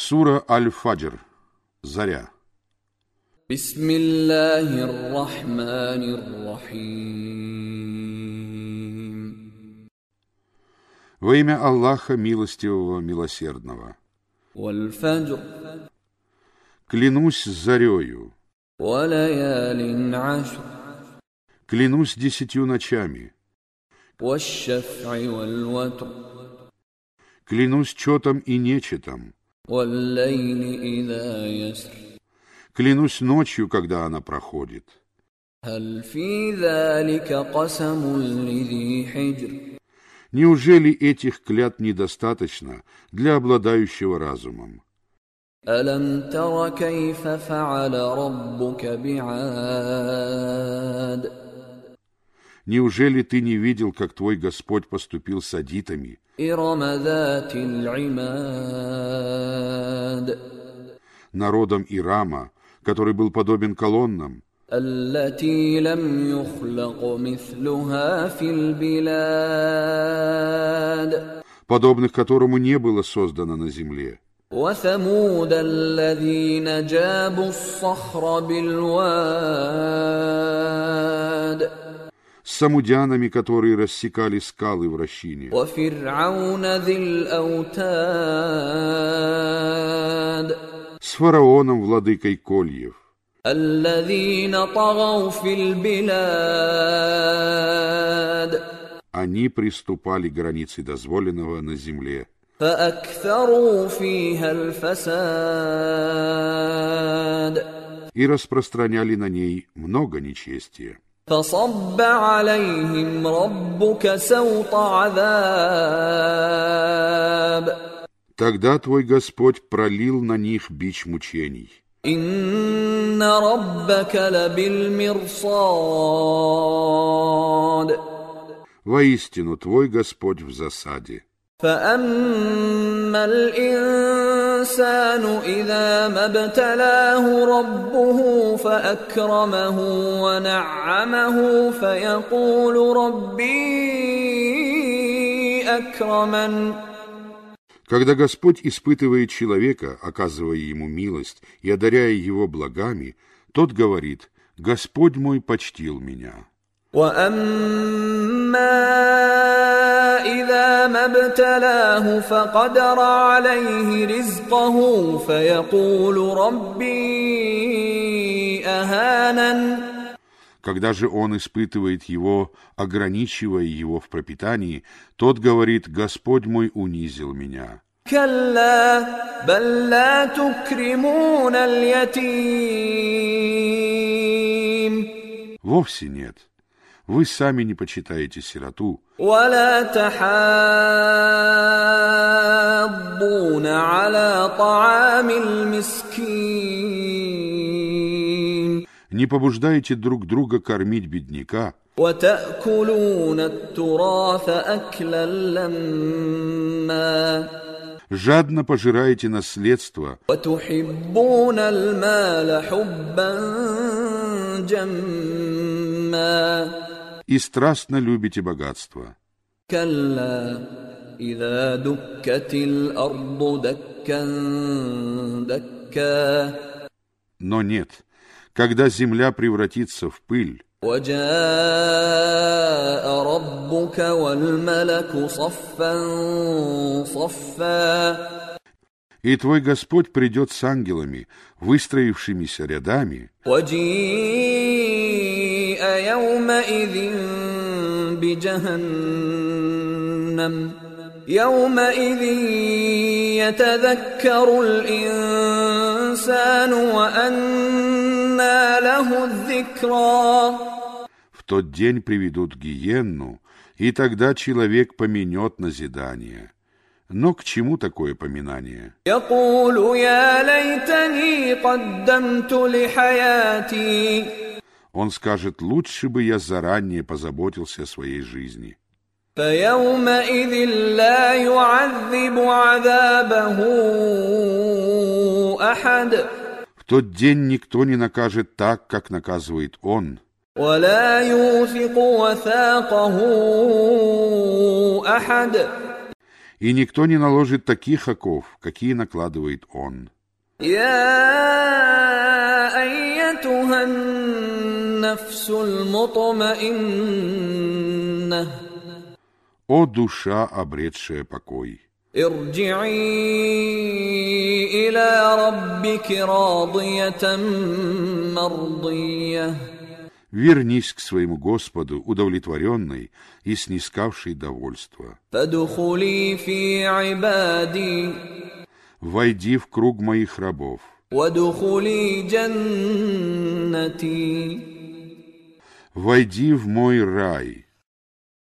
Сура Аль-Фаджр. Заря. Бисмиллахир-рахманир-рахим. Во имя Аллаха Милостивого, Милосердного. Клянусь зарею. Клянусь десятью ночами. Клянусь четом и нечетом. клянусь ночью, когда она проходит. هل في ذلك قسم لذي حجر Неужели этих клят недостаточно для обладающего разумом? ألم تر كيف فعل ربك بعاد Неужели ты не видел, как твой Господь поступил с адитами, إرم ذات العماد народом Ирама, который был подобен колоннам, التي لم يخلق مثلها في البلاد подобных которому не было создано на земле, وثمود الذين جابوا الصخر بالواد с самудянами, которые рассекали скалы в Рощине. С фараоном, владыкой Кольев. Они приступали границы дозволенного на земле. И распространяли на ней много нечестия. فصب عليهم ربك سوط عذاب Тогда твой Господь пролил на них бич мучений. إن ربك لبالمرصاد Воистину, твой Господь в засаде. فأما الإنسان إذا ما ابتلاه ربه فأكرمه ونعمه فيقول ربي أكرمن Когда Господь испытывает человека, оказывая ему милость и одаряя его благами, тот говорит «Господь мой почтил меня». وأما إذا ما ابتلاه فقدر عليه رزقه فيقول ربي أهانن Когда же он испытывает его, ограничивая его в пропитании, тот говорит «Господь мой унизил меня». كلا بل لا تكرمون اليتيم Вовсе нет. вы сами не почитаете сироту. Не побуждайте друг друга кормить бедняка. Жадно пожираете наследство وتحبون المال حبا جما и страстно любите богатство. كلا إذا دكت الأرض دكا دكا Но нет, когда земля превратится в пыль, وجاء ربك والملك صفا صفا и твой Господь придет с ангелами, выстроившимися рядами, وجيء يومئذ بجهنم يومئذ يتذكر الإنسان وأنى له الذكرى в тот день приведут гиенну, и тогда человек поменет назидание. Но к чему такое поминание? يقول يا ليتني قدمت لحياتي Он скажет, лучше бы я заранее позаботился о своей жизни. فيومئذ لا يعذب عذابه أحد В тот день никто не накажет так, как наказывает он, ولا يوثق وثاقه أحد и никто не наложит таких оков, какие накладывает Он. يا أيتها النفس المطمئنة О душа, обретшая покой! ارجعي إلى ربك راضية مرضية Вернись к своему Господу, удовлетворенной и снискавшей довольство. فادخلي في عبادي Войди в круг моих рабов, وادخلي جنتي войди в мой рай,